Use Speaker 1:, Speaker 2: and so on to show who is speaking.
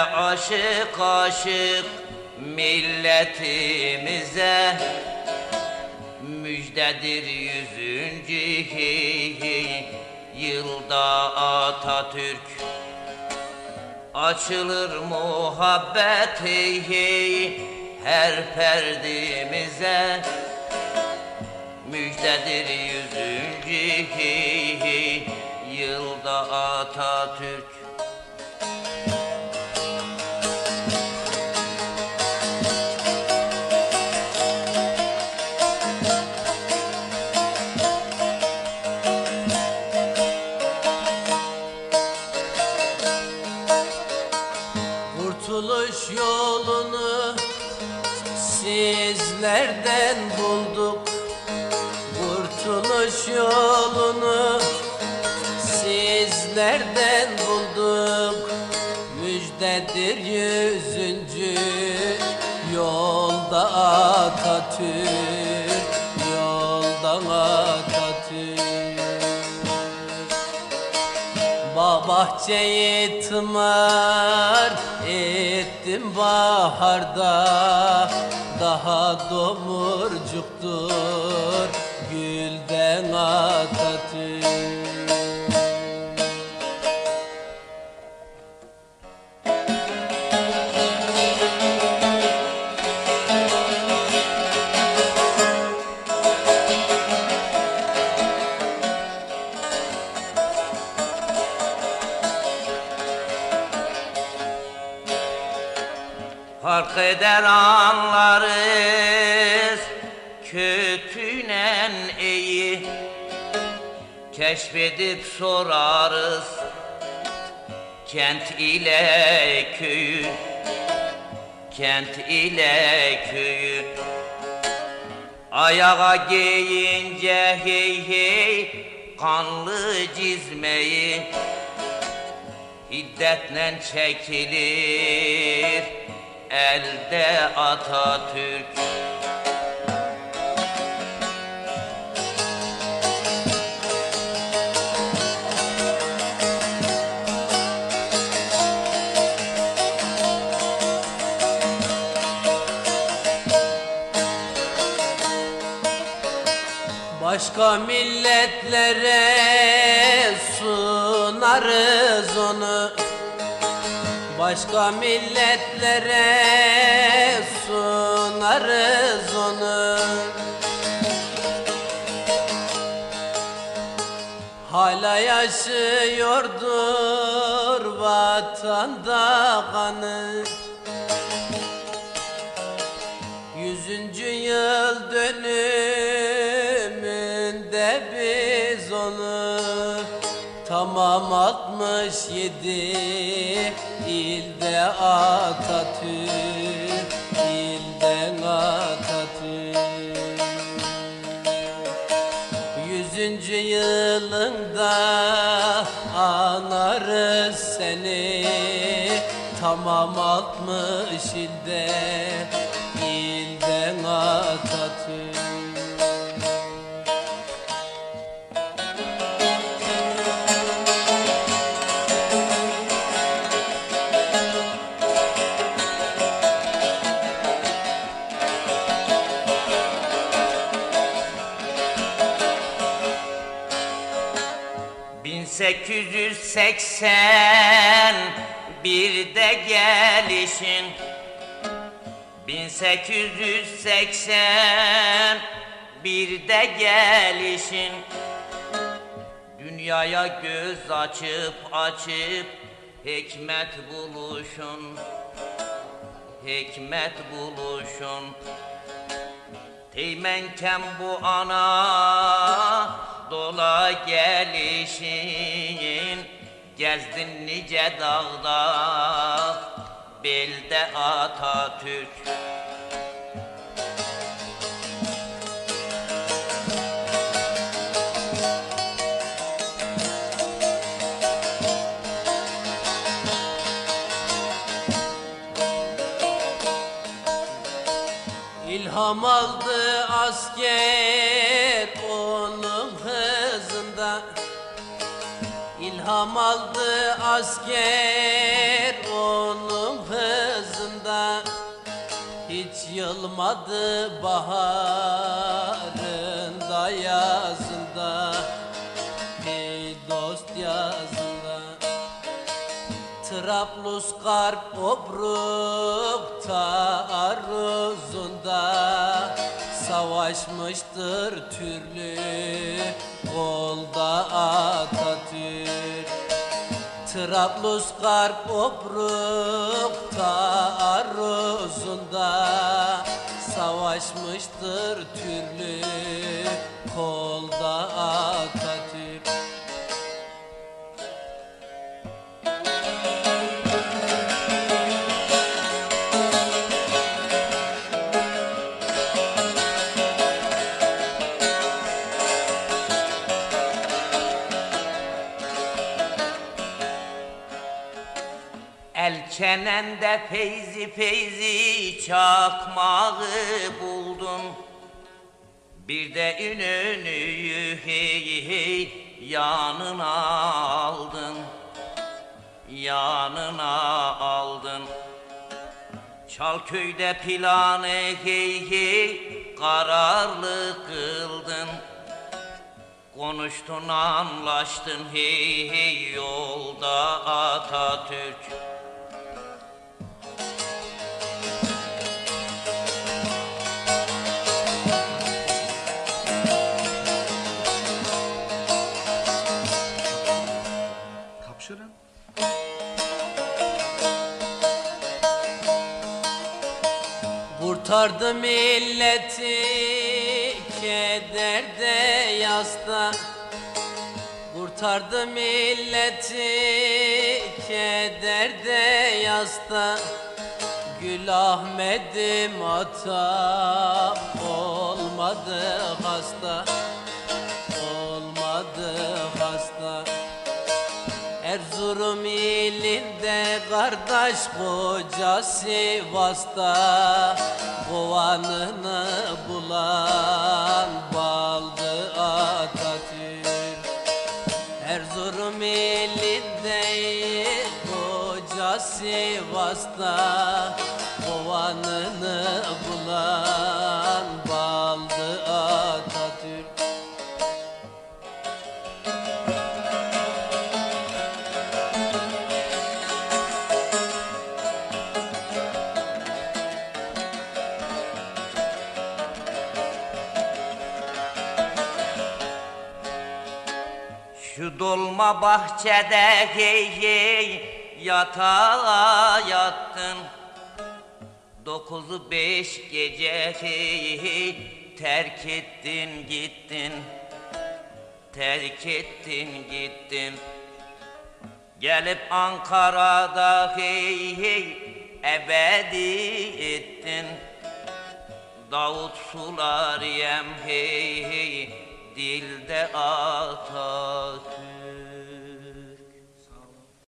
Speaker 1: Aşık aşık milletimize. Müjdedir yüzüncü yılda Atatürk. Açılır muhabbet her perdimize. Müjdedir yüzüncü yılda Atatürk
Speaker 2: sizlerden bulduk Kurtuluş yolunu. Sizlerden bulduk Müjdedir yüzüncü yolda Atatürk Yolda Atatürk. Bağ bahçeyi tımar ettim baharda Daha domurcuktur. Gülden Atatürk
Speaker 1: Fark eder anlarız kötünen iyi. Keşfedip sorarız kent ile köyü. Kent ile köyü. Ayağa giyince hey hey kanlı cizmeyi. Hiddetle çekilir elde Atatürk.
Speaker 2: Başka milletlere sunarız onu Başka milletlere sunarız onu. Hala yaşıyordur vatanda kanı. Yüzüncü yıl dönümünde biz onu Tamam 67 ilde Atatürk ilden Atatürk. Yüzüncü yılında anarız seni Tamam 60 ilde
Speaker 1: 1880 bir de gelişin. 1880 bir de gelişin. Dünyaya göz açıp açıp hikmet buluşun. Hikmet buluşun. Teğmenken bu ana dola gelişin. Gezdin nice dağda belde Atatürk.
Speaker 2: İlham aldı asker ilham aldı asker onun hızında. Hiç yılmadı baharında yazında. Ey dost yazında. Trablus karp obruk taarruzunda Savaşmıştır türlü kolda Atatürk. Trablusgarp obruk taarruzunda Savaşmıştır türlü kolda Atatürk
Speaker 1: El çenende feyzi feyzi çakmağı buldum. Bir de ününü hey hey yanına aldın. Yanına aldın. Çalköy'de planı hey hey kararlı kıldın. Konuştun anlaştın hey hey yolda Atatürk
Speaker 2: Kurtardı milleti kederde yasta. Kurtardı milleti kederde yasta. Gül Ahmet'im atam olmadı hasta. Olmadı hasta. Erzurum ilinde kardeş koca Sivas'ta Kovanını bulan baldı Atatürk. Erzurum ilinde koca Sivas'ta Kovanını bulan
Speaker 1: Dolma bahçede hey hey. Yatağa yattın. Dokuzu beş gece hey hey terk ettin gittin. Terk ettin gittin. Gelip Ankara'da hey hey ebedi ettin. Davut sular yem hey hey dilde Atatürk